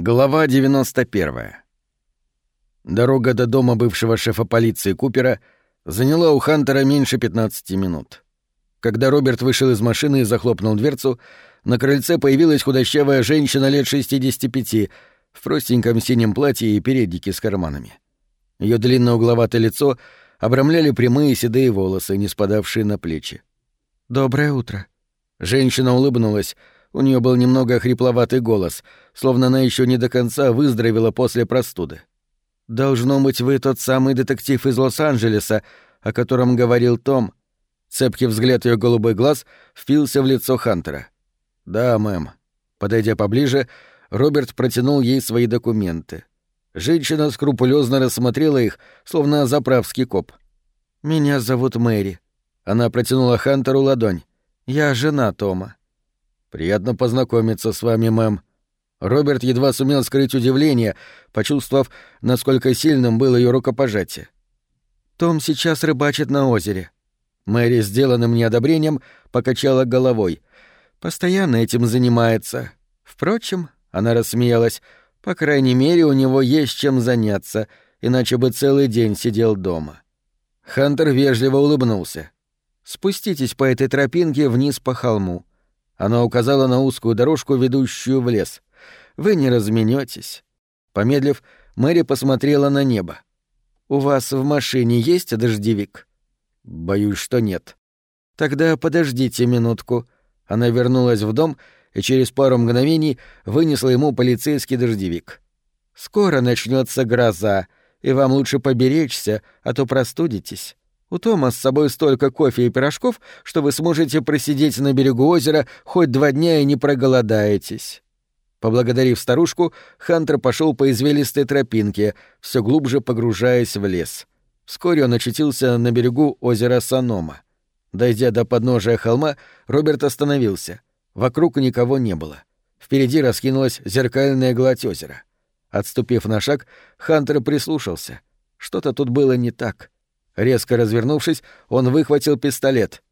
Глава 91. Дорога до дома бывшего шефа полиции Купера заняла у Хантера меньше 15 минут. Когда Роберт вышел из машины и захлопнул дверцу, на крыльце появилась худощавая женщина лет 65 в простеньком синем платье и переднике с карманами. Ее длинное угловатое лицо обрамляли прямые седые волосы, не спадавшие на плечи. «Доброе утро». Женщина улыбнулась — у нее был немного хрипловатый голос, словно она еще не до конца выздоровела после простуды. «Должно быть, вы тот самый детектив из Лос-Анджелеса, о котором говорил Том». Цепкий взгляд ее голубой глаз впился в лицо Хантера. «Да, мэм». Подойдя поближе, Роберт протянул ей свои документы. Женщина скрупулезно рассмотрела их, словно заправский коп. «Меня зовут Мэри». Она протянула Хантеру ладонь. «Я жена Тома». «Приятно познакомиться с вами, мэм». Роберт едва сумел скрыть удивление, почувствовав, насколько сильным было ее рукопожатие. «Том сейчас рыбачит на озере». Мэри, сделанным неодобрением, покачала головой. «Постоянно этим занимается. Впрочем, — она рассмеялась, — по крайней мере, у него есть чем заняться, иначе бы целый день сидел дома». Хантер вежливо улыбнулся. «Спуститесь по этой тропинке вниз по холму. Она указала на узкую дорожку, ведущую в лес. «Вы не разменетесь. Помедлив, Мэри посмотрела на небо. «У вас в машине есть дождевик?» «Боюсь, что нет». «Тогда подождите минутку». Она вернулась в дом и через пару мгновений вынесла ему полицейский дождевик. «Скоро начнется гроза, и вам лучше поберечься, а то простудитесь. У Тома с собой столько кофе и пирожков, что вы сможете просидеть на берегу озера хоть два дня и не проголодаетесь». Поблагодарив старушку, Хантер пошел по извилистой тропинке, все глубже погружаясь в лес. Вскоре он очутился на берегу озера Санома. Дойдя до подножия холма, Роберт остановился. Вокруг никого не было. Впереди раскинулась зеркальная гладь озера. Отступив на шаг, Хантер прислушался. Что-то тут было не так. Резко развернувшись, он выхватил пистолет.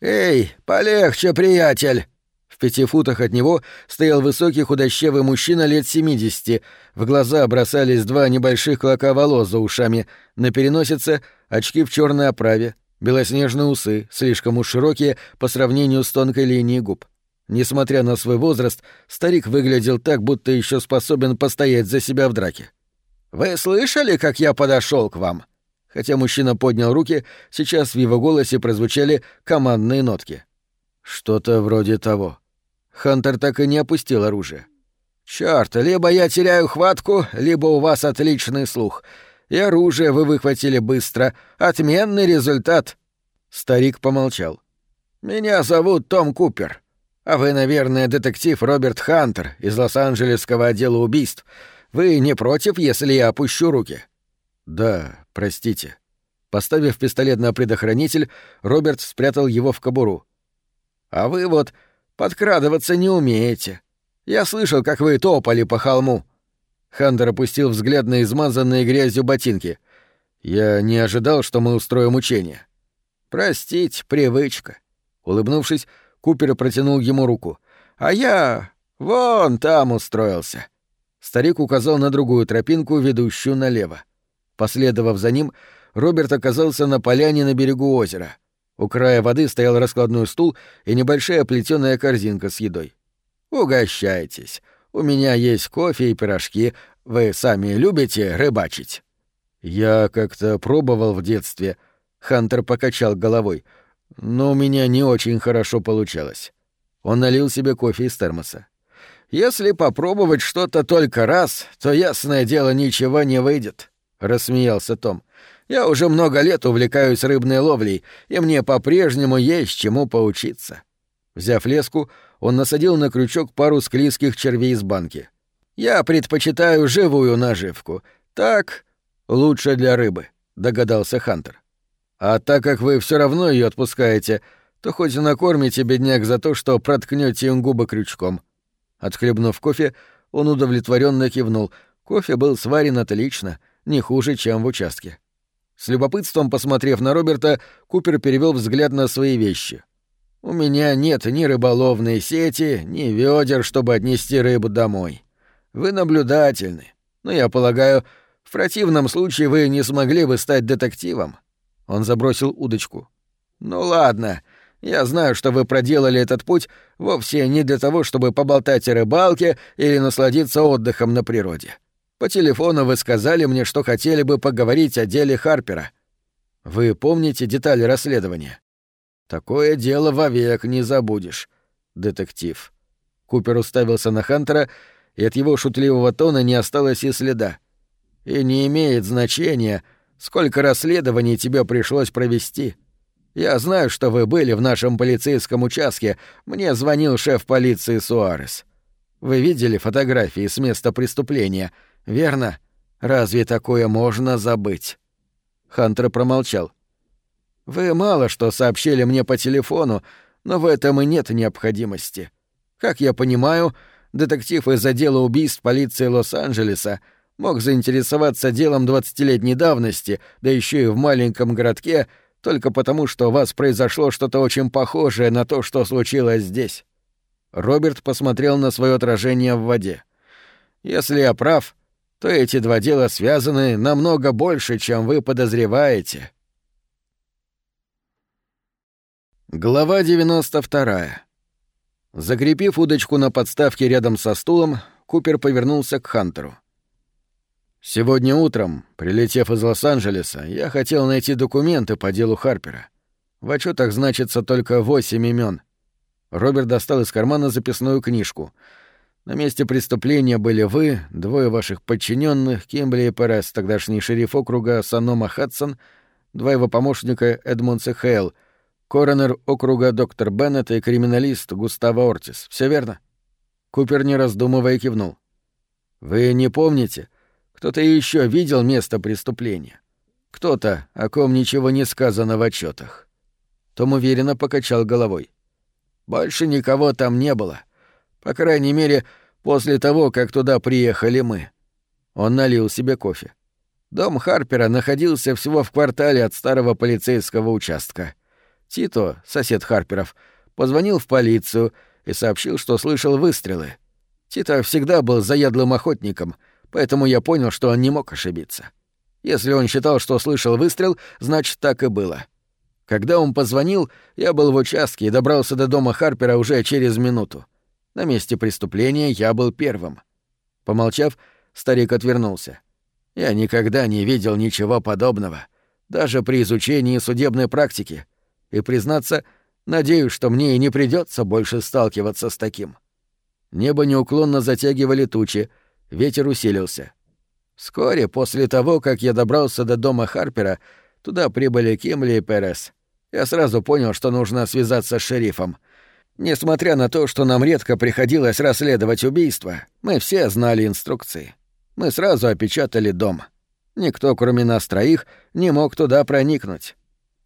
«Эй, полегче, приятель!» В пяти футах от него стоял высокий худощавый мужчина лет семидесяти. В глаза бросались два небольших клока волос за ушами, на переносице — очки в черной оправе, белоснежные усы, слишком уж широкие по сравнению с тонкой линией губ. Несмотря на свой возраст, старик выглядел так, будто еще способен постоять за себя в драке. «Вы слышали, как я подошел к вам?» Хотя мужчина поднял руки, сейчас в его голосе прозвучали командные нотки. Что-то вроде того. Хантер так и не опустил оружие. Чёрт, либо я теряю хватку, либо у вас отличный слух. И оружие вы выхватили быстро. Отменный результат. Старик помолчал. Меня зовут Том Купер. А вы, наверное, детектив Роберт Хантер из Лос-Анджелесского отдела убийств. Вы не против, если я опущу руки? Да, простите. Поставив пистолет на предохранитель, Роберт спрятал его в кобуру. А вы вот подкрадываться не умеете. Я слышал, как вы топали по холму. Хантер опустил взгляд на измазанные грязью ботинки. Я не ожидал, что мы устроим учение. Простите, привычка. Улыбнувшись, Купер протянул ему руку. А я вон там устроился. Старик указал на другую тропинку, ведущую налево. Последовав за ним, Роберт оказался на поляне на берегу озера. У края воды стоял раскладной стул и небольшая плетеная корзинка с едой. «Угощайтесь. У меня есть кофе и пирожки. Вы сами любите рыбачить?» «Я как-то пробовал в детстве», — Хантер покачал головой, «но у меня не очень хорошо получалось». Он налил себе кофе из термоса. «Если попробовать что-то только раз, то, ясное дело, ничего не выйдет. — рассмеялся Том. «Я уже много лет увлекаюсь рыбной ловлей, и мне по-прежнему есть чему поучиться». Взяв леску, он насадил на крючок пару склизких червей из банки. «Я предпочитаю живую наживку. Так лучше для рыбы», — догадался Хантер. «А так как вы все равно ее отпускаете, то хоть накормите бедняк за то, что проткнете им губы крючком». Отхлебнув кофе, он удовлетворенно кивнул. Кофе был сварен отлично — не хуже, чем в участке. С любопытством посмотрев на Роберта, Купер перевел взгляд на свои вещи. «У меня нет ни рыболовной сети, ни ведер, чтобы отнести рыбу домой. Вы наблюдательны. Но я полагаю, в противном случае вы не смогли бы стать детективом. Он забросил удочку. Ну ладно, я знаю, что вы проделали этот путь вовсе не для того, чтобы поболтать о рыбалке или насладиться отдыхом на природе. По телефону вы сказали мне, что хотели бы поговорить о деле Харпера. Вы помните детали расследования? Такое дело вовек не забудешь, детектив. Купер уставился на Хантера, и от его шутливого тона не осталось и следа. И не имеет значения, сколько расследований тебе пришлось провести. Я знаю, что вы были в нашем полицейском участке. Мне звонил шеф полиции Суарес. Вы видели фотографии с места преступления, верно? Разве такое можно забыть? Хантер промолчал. Вы мало что сообщили мне по телефону, но в этом и нет необходимости. Как я понимаю, детектив из отдела убийств полиции Лос-Анджелеса мог заинтересоваться делом двадцатилетней давности, да еще и в маленьком городке, только потому, что у вас произошло что-то очень похожее на то, что случилось здесь. Роберт посмотрел на свое отражение в воде. Если я прав, то эти два дела связаны намного больше, чем вы подозреваете. Глава 92. Закрепив удочку на подставке рядом со стулом, Купер повернулся к Хантеру. «Сегодня утром, прилетев из Лос-Анджелеса, я хотел найти документы по делу Харпера. В отчетах значится только восемь имен. Роберт достал из кармана записную книжку. На месте преступления были вы, двое ваших подчиненных, Кимбли и Перес, тогдашний шериф округа Санома Хадсон, два его помощника Эдмонс и Хейл — Коронер округа доктор Беннет и криминалист Густаво Ортис. Все верно? Купер, не раздумывая, кивнул. Вы не помните? Кто-то еще видел место преступления? Кто-то, о ком ничего не сказано в отчетах. Том уверенно покачал головой. Больше никого там не было. По крайней мере, после того, как туда приехали мы. Он налил себе кофе. Дом Харпера находился всего в квартале от старого полицейского участка. Тито, сосед Харперов, позвонил в полицию и сообщил, что слышал выстрелы. Тито всегда был заядлым охотником, поэтому я понял, что он не мог ошибиться. Если он считал, что слышал выстрел, значит, так и было. Когда он позвонил, я был в участке и добрался до дома Харпера уже через минуту. На месте преступления я был первым. Помолчав, старик отвернулся. Я никогда не видел ничего подобного, даже при изучении судебной практики — и, признаться, надеюсь, что мне и не придется больше сталкиваться с таким. Небо неуклонно затягивали тучи, ветер усилился. Вскоре после того, как я добрался до дома Харпера, туда прибыли Кимли и Перес. Я сразу понял, что нужно связаться с шерифом. Несмотря на то, что нам редко приходилось расследовать убийства, мы все знали инструкции. Мы сразу опечатали дом. Никто, кроме нас троих, не мог туда проникнуть.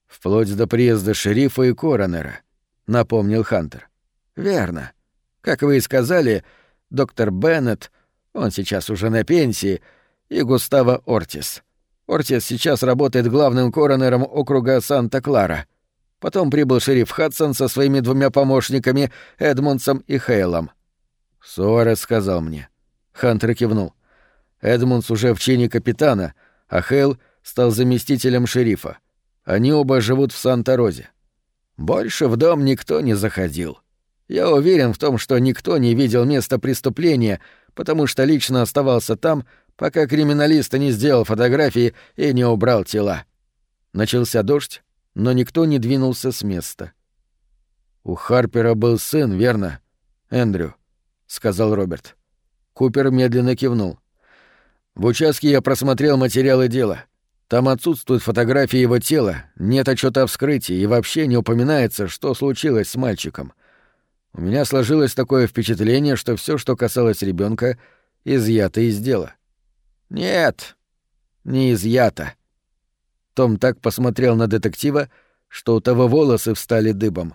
Вплоть до приезда шерифа и коронера, напомнил Хантер. Верно. Как вы и сказали, доктор Беннет, он сейчас уже на пенсии, и Густаво Ортис. Ортис сейчас работает главным коронером округа Санта-Клара. Потом прибыл шериф Хадсон со своими двумя помощниками Эдмундсом и Хейлом. Суарес сказал мне. Хантер кивнул. Эдмундс уже в чине капитана, а Хейл стал заместителем шерифа. Они оба живут в Санта-Розе. Больше в дом никто не заходил. Я уверен в том, что никто не видел места преступления, потому что лично оставался там, пока криминалист не сделал фотографии и не убрал тела. Начался дождь, но никто не двинулся с места. «У Харпера был сын, верно? Эндрю», — сказал Роберт. Купер медленно кивнул. «В участке я просмотрел материалы дела. Там отсутствуют фотографии его тела, нет отчета о вскрытии и вообще не упоминается, что случилось с мальчиком. У меня сложилось такое впечатление, что все, что касалось ребенка, изъято из дела. Нет, не изъято. Том так посмотрел на детектива, что у того волосы встали дыбом.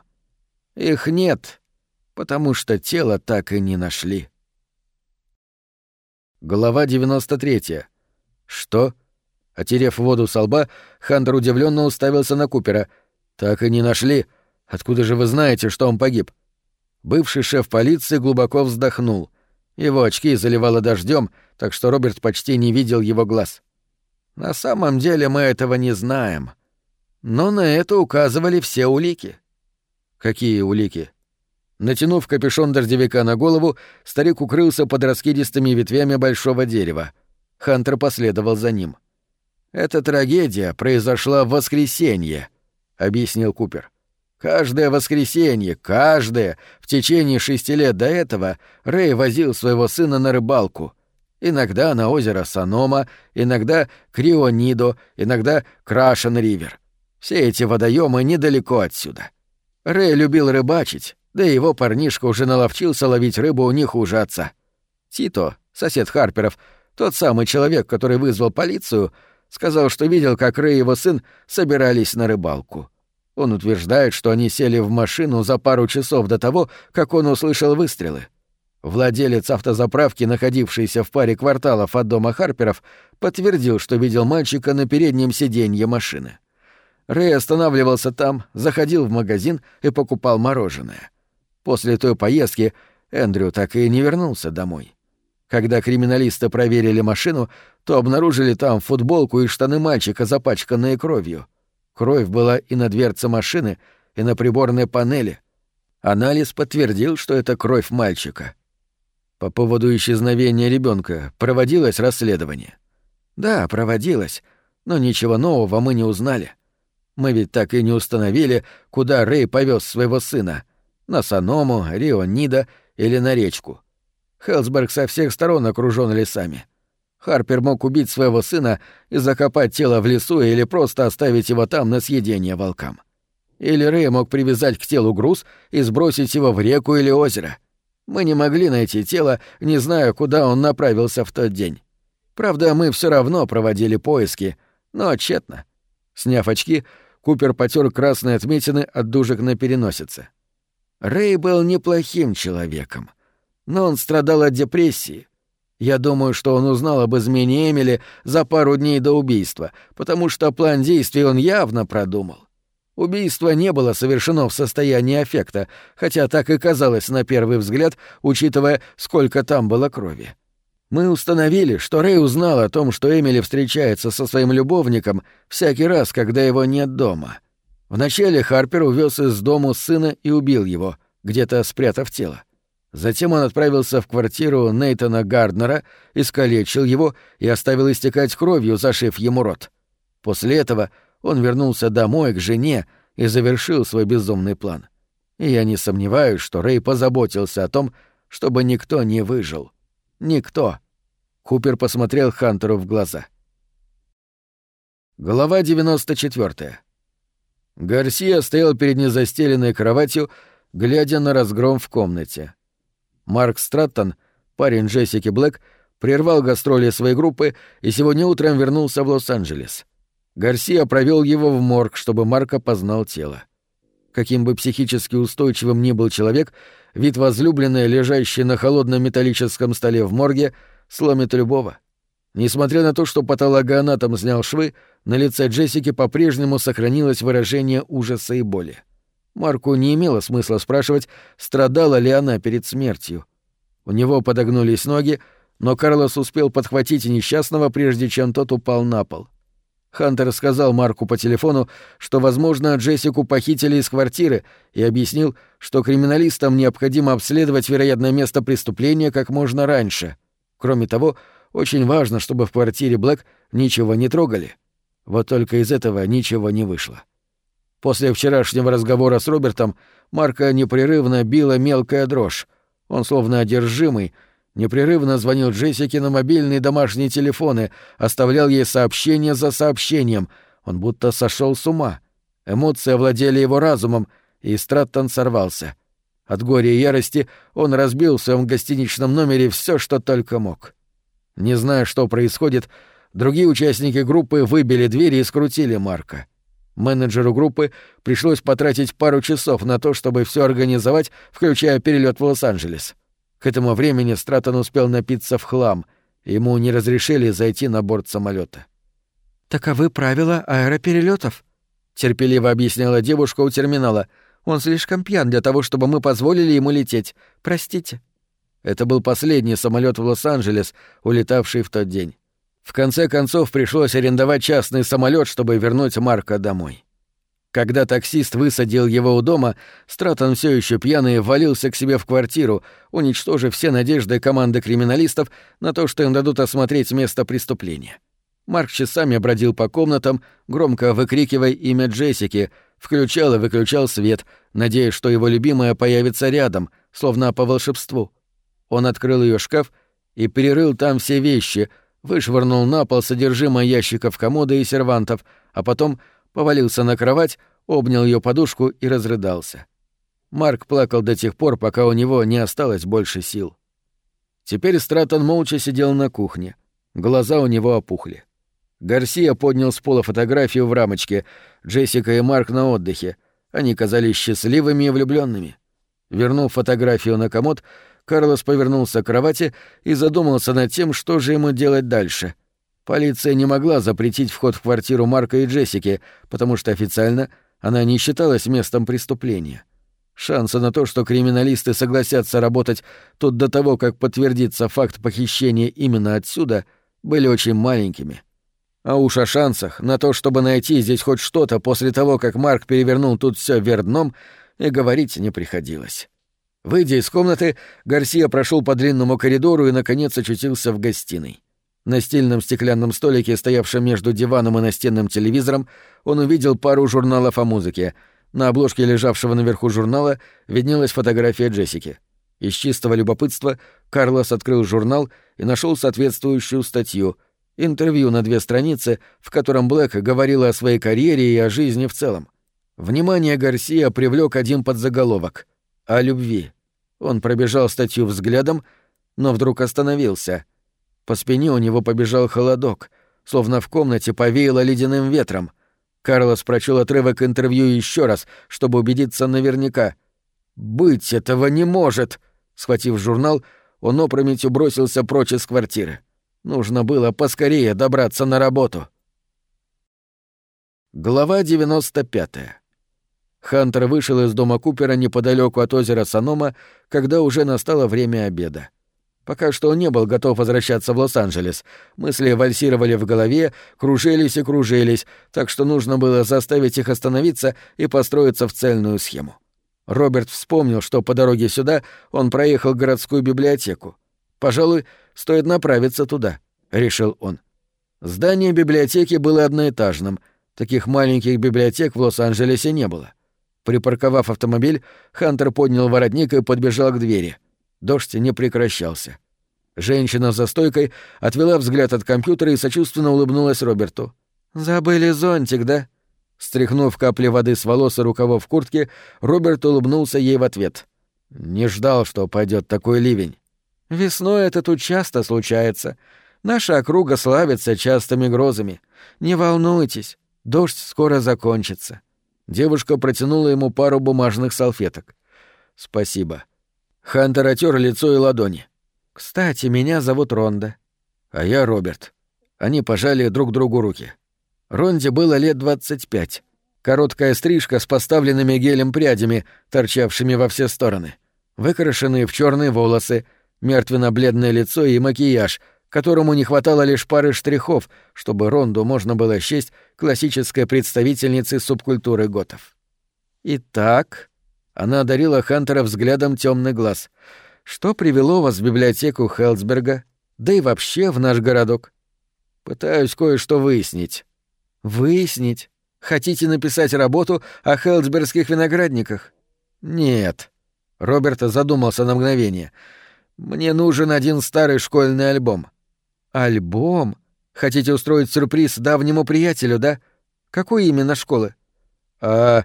Их нет, потому что тело так и не нашли. Глава 93. Что? Отерев воду со лба, Хантер удивленно уставился на Купера. «Так и не нашли. Откуда же вы знаете, что он погиб?» Бывший шеф полиции глубоко вздохнул. Его очки заливало дождем, так что Роберт почти не видел его глаз. На самом деле мы этого не знаем. Но на это указывали все улики. Какие улики? Натянув капюшон дождевика на голову, старик укрылся под раскидистыми ветвями большого дерева. Хантер последовал за ним. «Эта трагедия произошла в воскресенье», — объяснил Купер. «Каждое воскресенье, каждое, в течение шести лет до этого Рэй возил своего сына на рыбалку. Иногда на озеро Санома, иногда Крионидо, иногда Крашен-Ривер. Все эти водоемы недалеко отсюда. Рэй любил рыбачить, да и его парнишка уже наловчился ловить рыбу у них отца. Тито, сосед Харперов, тот самый человек, который вызвал полицию, сказал, что видел, как Рэй и его сын собирались на рыбалку. Он утверждает, что они сели в машину за пару часов до того, как он услышал выстрелы. Владелец автозаправки, находившийся в паре кварталов от дома Харперов, подтвердил, что видел мальчика на переднем сиденье машины. Рэй останавливался там, заходил в магазин и покупал мороженое. После той поездки Эндрю так и не вернулся домой. Когда криминалисты проверили машину, то обнаружили там футболку и штаны мальчика, запачканные кровью. Кровь была и на дверце машины, и на приборной панели. Анализ подтвердил, что это кровь мальчика. По поводу исчезновения ребенка проводилось расследование. Да, проводилось, но ничего нового мы не узнали. Мы ведь так и не установили, куда Рэй повез своего сына. На Саному, Рио-Нида или на речку. Хелсберг со всех сторон окружен лесами. Харпер мог убить своего сына и закопать тело в лесу или просто оставить его там на съедение волкам. Или Рэй мог привязать к телу груз и сбросить его в реку или озеро. Мы не могли найти тело, не зная, куда он направился в тот день. Правда, мы все равно проводили поиски, но тщетно. Сняв очки, Купер потер красные отметины от дужек на переносице. Рэй был неплохим человеком, но он страдал от депрессии. Я думаю, что он узнал об измене Эмили за пару дней до убийства, потому что план действий он явно продумал. Убийство не было совершено в состоянии аффекта, хотя так и казалось на первый взгляд, учитывая, сколько там было крови. Мы установили, что Рэй узнал о том, что Эмили встречается со своим любовником всякий раз, когда его нет дома. Вначале Харпер увез из дому сына и убил его, где-то спрятав тело. Затем он отправился в квартиру Нейтана Гарднера, искалечил его и оставил истекать кровью, зашив ему рот. После этого он вернулся домой к жене и завершил свой безумный план. И я не сомневаюсь, что Рэй позаботился о том, чтобы никто не выжил. Никто. Купер посмотрел Хантеру в глаза. Глава 94. Гарсия стоял перед незастеленной кроватью, глядя на разгром в комнате. Марк Страттон, парень Джессики Блэк, прервал гастроли своей группы и сегодня утром вернулся в Лос-Анджелес. Гарсия провел его в морг, чтобы Марк опознал тело. Каким бы психически устойчивым ни был человек, вид возлюбленной, лежащей на холодном металлическом столе в морге, сломит любого. Несмотря на то, что патологоанатом снял швы, на лице Джессики по-прежнему сохранилось выражение ужаса и боли. Марку не имело смысла спрашивать, страдала ли она перед смертью. У него подогнулись ноги, но Карлос успел подхватить несчастного, прежде чем тот упал на пол. Хантер сказал Марку по телефону, что, возможно, Джессику похитили из квартиры, и объяснил, что криминалистам необходимо обследовать вероятное место преступления как можно раньше. Кроме того, очень важно, чтобы в квартире Блэк ничего не трогали. Вот только из этого ничего не вышло. После вчерашнего разговора с Робертом Марка непрерывно била мелкая дрожь. Он, словно одержимый, непрерывно звонил Джессике на мобильные домашние телефоны, оставлял ей сообщение за сообщением. Он будто сошел с ума. Эмоции овладели его разумом, и Страттон сорвался. От горя и ярости он разбил в своем гостиничном номере все, что только мог. Не зная, что происходит, другие участники группы выбили двери и скрутили Марка. Менеджеру группы пришлось потратить пару часов на то, чтобы все организовать, включая перелет в Лос-Анджелес. К этому времени Стратон успел напиться в хлам, и ему не разрешили зайти на борт самолета. «Таковы правила аэроперелетов», — терпеливо объясняла девушка у терминала. «Он слишком пьян для того, чтобы мы позволили ему лететь. Простите». Это был последний самолет в Лос-Анджелес, улетавший в тот день. В конце концов пришлось арендовать частный самолет, чтобы вернуть Марка домой. Когда таксист высадил его у дома, Стратон все еще пьяный валился к себе в квартиру, уничтожив все надежды команды криминалистов на то, что им дадут осмотреть место преступления. Марк часами бродил по комнатам, громко выкрикивая имя Джессики, включал и выключал свет, надеясь, что его любимая появится рядом, словно по волшебству. Он открыл ее шкаф и перерыл там все вещи, вышвырнул на пол содержимое ящиков комода и сервантов, а потом повалился на кровать, обнял ее подушку и разрыдался. Марк плакал до тех пор, пока у него не осталось больше сил. Теперь Стратон молча сидел на кухне. Глаза у него опухли. Гарсия поднял с пола фотографию в рамочке. Джессика и Марк на отдыхе. Они казались счастливыми и влюбленными. Вернув фотографию на комод, Карлос повернулся к кровати и задумался над тем, что же ему делать дальше. Полиция не могла запретить вход в квартиру Марка и Джессики, потому что официально она не считалась местом преступления. Шансы на то, что криминалисты согласятся работать тут до того, как подтвердится факт похищения именно отсюда, были очень маленькими. А уж о шансах на то, чтобы найти здесь хоть что-то после того, как Марк перевернул тут все вверх дном, и говорить не приходилось. Выйдя из комнаты, Гарсия прошел по длинному коридору и, наконец, очутился в гостиной. На стильном стеклянном столике, стоявшем между диваном и настенным телевизором, он увидел пару журналов о музыке. На обложке лежавшего наверху журнала виднелась фотография Джессики. Из чистого любопытства Карлос открыл журнал и нашел соответствующую статью — интервью на две страницы, в котором Блэк говорила о своей карьере и о жизни в целом. Внимание Гарсия привлек один подзаголовок — о любви. Он пробежал статью взглядом, но вдруг остановился. По спине у него побежал холодок, словно в комнате повеяло ледяным ветром. Карлос прочел отрывок интервью еще раз, чтобы убедиться наверняка. «Быть этого не может!» Схватив журнал, он опрометью бросился прочь из квартиры. Нужно было поскорее добраться на работу. Глава 95. Хантер вышел из дома Купера неподалеку от озера Санома, когда уже настало время обеда. Пока что он не был готов возвращаться в Лос-Анджелес. Мысли вальсировали в голове, кружились и кружились, так что нужно было заставить их остановиться и построиться в цельную схему. Роберт вспомнил, что по дороге сюда он проехал городскую библиотеку. Пожалуй, стоит направиться туда, решил он. Здание библиотеки было одноэтажным. Таких маленьких библиотек в Лос-Анджелесе не было. Припарковав автомобиль, Хантер поднял воротник и подбежал к двери. Дождь не прекращался. Женщина за стойкой отвела взгляд от компьютера и сочувственно улыбнулась Роберту. «Забыли зонтик, да?» Стряхнув капли воды с волос и рукавов куртки, Роберт улыбнулся ей в ответ. «Не ждал, что пойдет такой ливень». Весной это тут часто случается. Наша округа славится частыми грозами. Не волнуйтесь, дождь скоро закончится. Девушка протянула ему пару бумажных салфеток. Спасибо. Хантер отер лицо и ладони. Кстати, меня зовут Ронда. А я Роберт. Они пожали друг другу руки. Ронде было лет двадцать пять. Короткая стрижка с поставленными гелем прядями, торчавшими во все стороны. Выкрашенные в черные волосы — мертвенно-бледное лицо и макияж, которому не хватало лишь пары штрихов, чтобы Ронду можно было счесть классической представительницей субкультуры готов. «Итак...» — она одарила Хантера взглядом темный глаз. «Что привело вас в библиотеку Хелсберга? Да и вообще в наш городок?» «Пытаюсь кое-что выяснить». «Выяснить? Хотите написать работу о хелсбергских виноградниках?» «Нет». Роберт задумался на мгновение — мне нужен один старый школьный альбом. Альбом? Хотите устроить сюрприз давнему приятелю, да? Какой именно школы? А...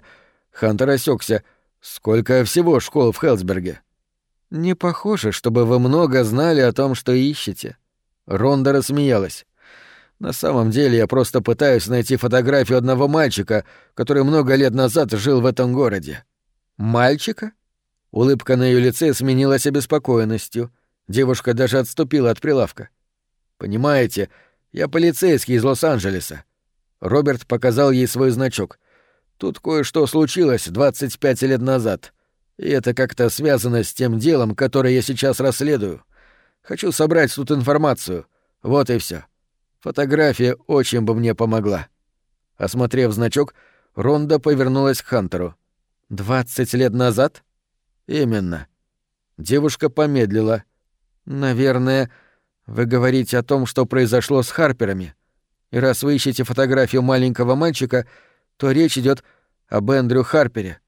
Хантер осекся. Сколько всего школ в Хелсберге? Не похоже, чтобы вы много знали о том, что ищете. Ронда рассмеялась. На самом деле я просто пытаюсь найти фотографию одного мальчика, который много лет назад жил в этом городе. Мальчика? Улыбка на ее лице сменилась обеспокоенностью. Девушка даже отступила от прилавка. «Понимаете, я полицейский из Лос-Анджелеса». Роберт показал ей свой значок. «Тут кое-что случилось 25 лет назад. И это как-то связано с тем делом, которое я сейчас расследую. Хочу собрать тут информацию. Вот и все. Фотография очень бы мне помогла. Осмотрев значок, Ронда повернулась к Хантеру. «Двадцать лет назад?» «Именно». Девушка помедлила. «Наверное, вы говорите о том, что произошло с Харперами. И раз вы ищете фотографию маленького мальчика, то речь идет об Эндрю Харпере.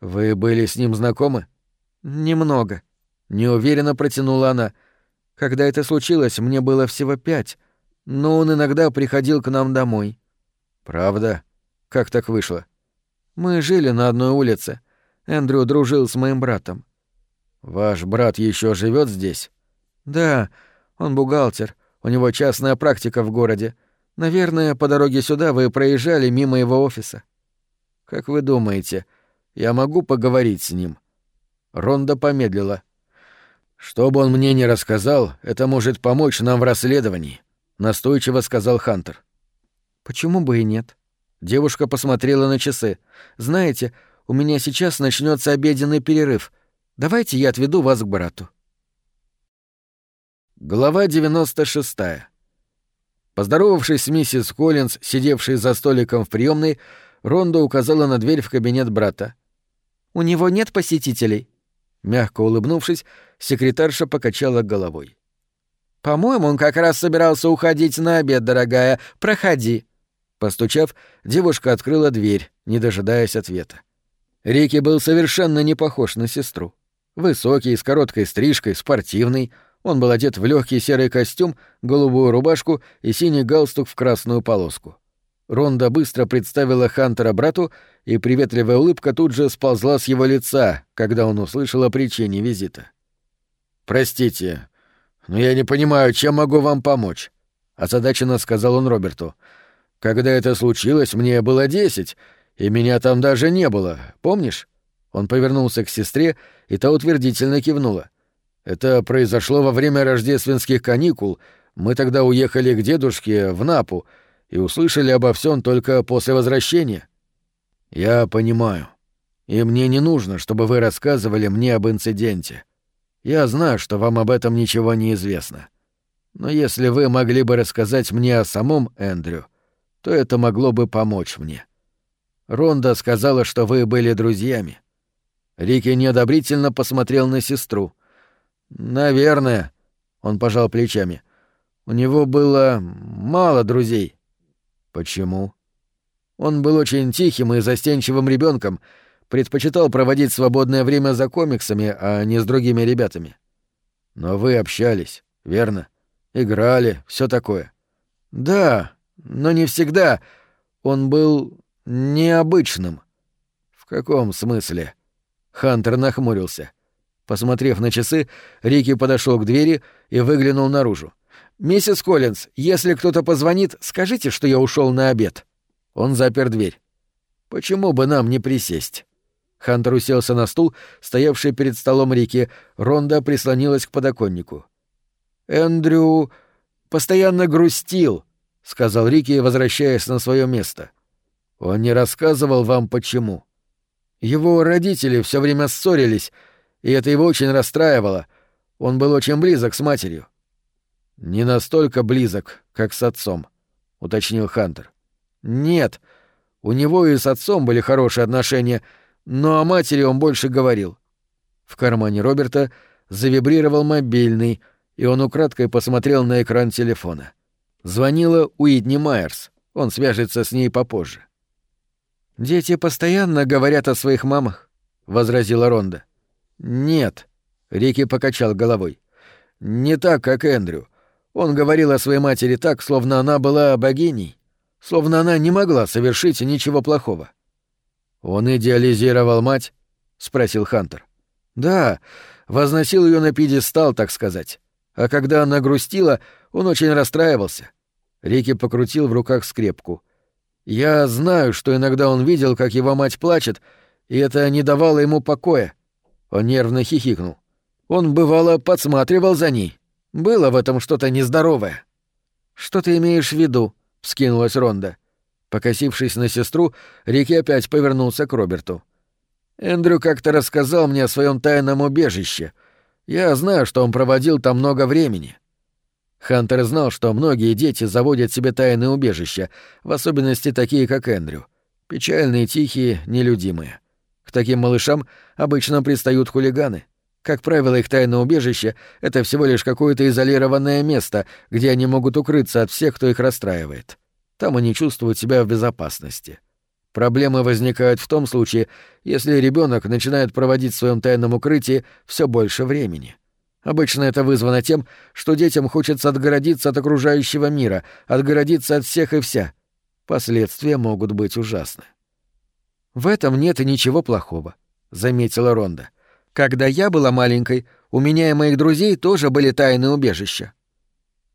Вы были с ним знакомы? Немного. Неуверенно протянула она. Когда это случилось, мне было всего пять, но он иногда приходил к нам домой. Правда? Как так вышло? Мы жили на одной улице. Эндрю дружил с моим братом. Ваш брат еще живет здесь? Да, он бухгалтер. У него частная практика в городе. Наверное, по дороге сюда вы проезжали мимо его офиса. Как вы думаете, я могу поговорить с ним?» Ронда помедлила. «Что бы он мне не рассказал, это может помочь нам в расследовании», — настойчиво сказал Хантер. «Почему бы и нет?» Девушка посмотрела на часы. «Знаете, у меня сейчас начнется обеденный перерыв. Давайте я отведу вас к брату». Глава 96. Поздоровавшись с миссис Коллинз, сидевшей за столиком в приемной, Ронда указала на дверь в кабинет брата. «У него нет посетителей?» Мягко улыбнувшись, секретарша покачала головой. «По-моему, он как раз собирался уходить на обед, дорогая. Проходи». Постучав, девушка открыла дверь, не дожидаясь ответа. Рики был совершенно не похож на сестру. Высокий, с короткой стрижкой, спортивный. Он был одет в легкий серый костюм, голубую рубашку и синий галстук в красную полоску. Ронда быстро представила Хантера брату, и приветливая улыбка тут же сползла с его лица, когда он услышал о причине визита. «Простите, но я не понимаю, чем могу вам помочь», — озадаченно сказал он Роберту. «Когда это случилось, мне было десять, и меня там даже не было, помнишь?» Он повернулся к сестре, и та утвердительно кивнула. «Это произошло во время рождественских каникул. Мы тогда уехали к дедушке в Напу, — и услышали обо всем только после возвращения. Я понимаю. И мне не нужно, чтобы вы рассказывали мне об инциденте. Я знаю, что вам об этом ничего не известно. Но если вы могли бы рассказать мне о самом Эндрю, то это могло бы помочь мне. Ронда сказала, что вы были друзьями. Рики неодобрительно посмотрел на сестру. «Наверное», — он пожал плечами. «У него было мало друзей. Почему? Он был очень тихим и застенчивым ребенком, предпочитал проводить свободное время за комиксами, а не с другими ребятами. Но вы общались, верно? Играли, все такое. Да, но не всегда. Он был необычным. В каком смысле? Хантер нахмурился. Посмотрев на часы, Рики подошел к двери и выглянул наружу. «Миссис Коллинз, если кто-то позвонит, скажите, что я ушел на обед». Он запер дверь. «Почему бы нам не присесть?» Хантер уселся на стул, стоявший перед столом Рики. Ронда прислонилась к подоконнику. «Эндрю постоянно грустил», — сказал Рики, возвращаясь на свое место. «Он не рассказывал вам, почему. Его родители все время ссорились, и это его очень расстраивало. Он был очень близок с матерью. «Не настолько близок, как с отцом», — уточнил Хантер. «Нет, у него и с отцом были хорошие отношения, но о матери он больше говорил». В кармане Роберта завибрировал мобильный, и он украдкой посмотрел на экран телефона. Звонила Уидни Майерс, он свяжется с ней попозже. «Дети постоянно говорят о своих мамах», — возразила Ронда. «Нет», — Рики покачал головой. «Не так, как Эндрю. Он говорил о своей матери так, словно она была богиней, словно она не могла совершить ничего плохого. «Он идеализировал мать?» — спросил Хантер. «Да, возносил ее на пьедестал, так сказать. А когда она грустила, он очень расстраивался». Рики покрутил в руках скрепку. «Я знаю, что иногда он видел, как его мать плачет, и это не давало ему покоя». Он нервно хихикнул. Он, бывало, подсматривал за ней. Было в этом что-то нездоровое. Что ты имеешь в виду? вскинулась Ронда. Покосившись на сестру, Рики опять повернулся к Роберту. Эндрю как-то рассказал мне о своем тайном убежище. Я знаю, что он проводил там много времени. Хантер знал, что многие дети заводят себе тайные убежища, в особенности такие, как Эндрю. Печальные, тихие, нелюдимые. К таким малышам обычно пристают хулиганы. Как правило, их тайное убежище — это всего лишь какое-то изолированное место, где они могут укрыться от всех, кто их расстраивает. Там они чувствуют себя в безопасности. Проблемы возникают в том случае, если ребенок начинает проводить в своем тайном укрытии все больше времени. Обычно это вызвано тем, что детям хочется отгородиться от окружающего мира, отгородиться от всех и вся. Последствия могут быть ужасны. «В этом нет и ничего плохого», — заметила Ронда. «Когда я была маленькой, у меня и моих друзей тоже были тайные убежища».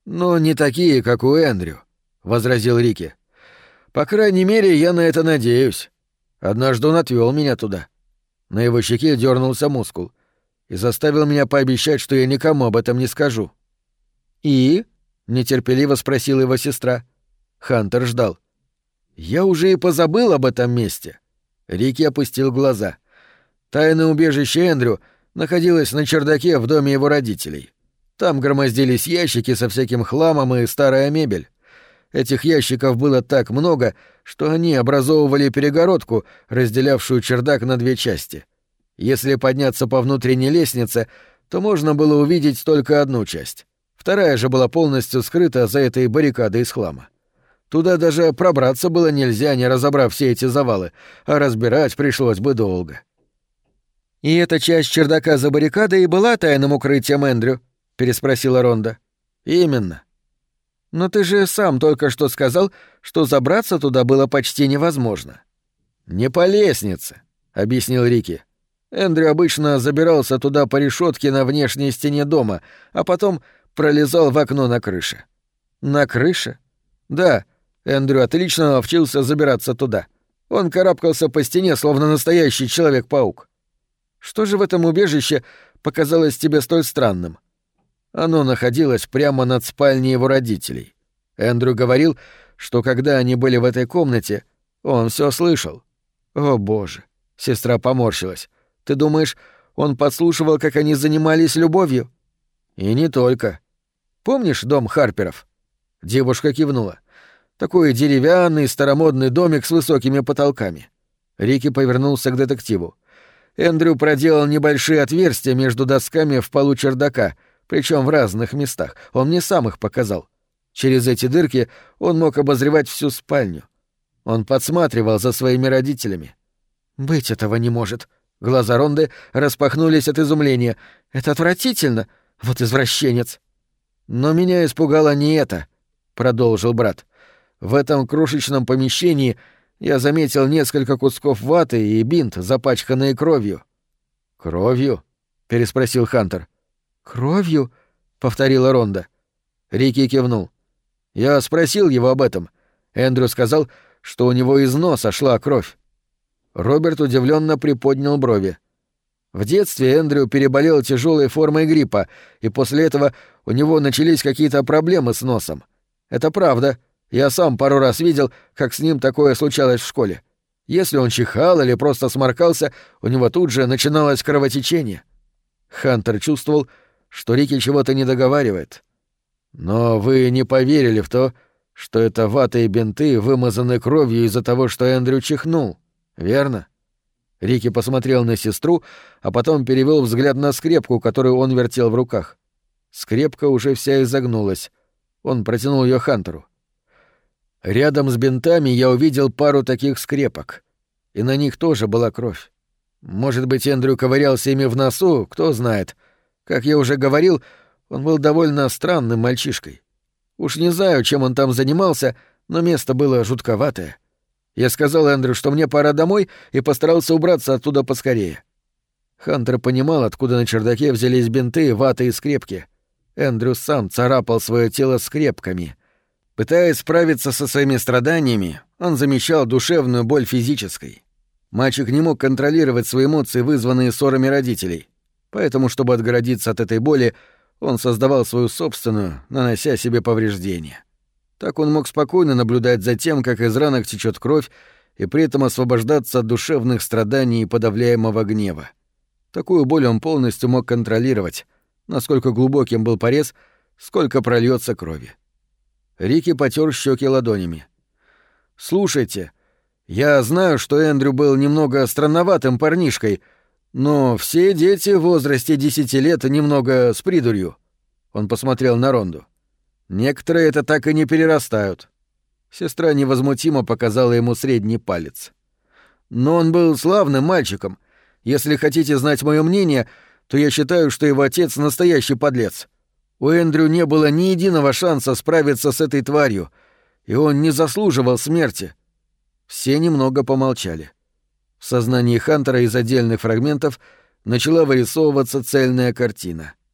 «Но не такие, как у Эндрю», — возразил Рики. «По крайней мере, я на это надеюсь. Однажды он отвел меня туда». На его щеке дернулся мускул и заставил меня пообещать, что я никому об этом не скажу. «И?» — нетерпеливо спросила его сестра. Хантер ждал. «Я уже и позабыл об этом месте». Рики опустил глаза. Тайное убежище Эндрю находилось на чердаке в доме его родителей. Там громоздились ящики со всяким хламом и старая мебель. Этих ящиков было так много, что они образовывали перегородку, разделявшую чердак на две части — если подняться по внутренней лестнице, то можно было увидеть только одну часть. Вторая же была полностью скрыта за этой баррикадой из хлама. Туда даже пробраться было нельзя, не разобрав все эти завалы, а разбирать пришлось бы долго. «И эта часть чердака за баррикадой и была тайным укрытием Эндрю?» — переспросила Ронда. «Именно». «Но ты же сам только что сказал, что забраться туда было почти невозможно». «Не по лестнице», — объяснил Рики. Эндрю обычно забирался туда по решетке на внешней стене дома, а потом пролезал в окно на крыше. На крыше? Да, Эндрю отлично научился забираться туда. Он карабкался по стене, словно настоящий человек-паук. Что же в этом убежище показалось тебе столь странным? Оно находилось прямо над спальней его родителей. Эндрю говорил, что когда они были в этой комнате, он все слышал. О, боже, сестра поморщилась. Ты думаешь, он подслушивал, как они занимались любовью? И не только. Помнишь дом Харперов? Девушка кивнула. Такой деревянный старомодный домик с высокими потолками. Рики повернулся к детективу. Эндрю проделал небольшие отверстия между досками в полу чердака, причем в разных местах. Он мне сам их показал. Через эти дырки он мог обозревать всю спальню. Он подсматривал за своими родителями. «Быть этого не может», Глаза Ронды распахнулись от изумления. «Это отвратительно! Вот извращенец!» «Но меня испугало не это», — продолжил брат. «В этом крошечном помещении я заметил несколько кусков ваты и бинт, запачканные кровью». «Кровью?» — переспросил Хантер. «Кровью?» — повторила Ронда. Рики кивнул. Я спросил его об этом. Эндрю сказал, что у него из носа шла кровь. Роберт удивленно приподнял брови. В детстве Эндрю переболел тяжелой формой гриппа, и после этого у него начались какие-то проблемы с носом. Это правда. Я сам пару раз видел, как с ним такое случалось в школе. Если он чихал или просто сморкался, у него тут же начиналось кровотечение. Хантер чувствовал, что Рики чего-то не договаривает. Но вы не поверили в то, что это вата и бинты вымазаны кровью из-за того, что Эндрю чихнул верно?» Рики посмотрел на сестру, а потом перевел взгляд на скрепку, которую он вертел в руках. Скрепка уже вся изогнулась. Он протянул ее Хантеру. Рядом с бинтами я увидел пару таких скрепок. И на них тоже была кровь. Может быть, Эндрю ковырялся ими в носу, кто знает. Как я уже говорил, он был довольно странным мальчишкой. Уж не знаю, чем он там занимался, но место было жутковатое. Я сказал Эндрю, что мне пора домой, и постарался убраться оттуда поскорее. Хантер понимал, откуда на чердаке взялись бинты, вата и скрепки. Эндрю сам царапал свое тело скрепками. Пытаясь справиться со своими страданиями, он замечал душевную боль физической. Мальчик не мог контролировать свои эмоции, вызванные ссорами родителей. Поэтому, чтобы отгородиться от этой боли, он создавал свою собственную, нанося себе повреждения. Так он мог спокойно наблюдать за тем, как из ранок течет кровь, и при этом освобождаться от душевных страданий и подавляемого гнева. Такую боль он полностью мог контролировать, насколько глубоким был порез, сколько прольется крови. Рики потер щеки ладонями. «Слушайте, я знаю, что Эндрю был немного странноватым парнишкой, но все дети в возрасте десяти лет немного с придурью». Он посмотрел на Ронду. «Некоторые это так и не перерастают». Сестра невозмутимо показала ему средний палец. «Но он был славным мальчиком. Если хотите знать мое мнение, то я считаю, что его отец настоящий подлец. У Эндрю не было ни единого шанса справиться с этой тварью, и он не заслуживал смерти». Все немного помолчали. В сознании Хантера из отдельных фрагментов начала вырисовываться цельная картина —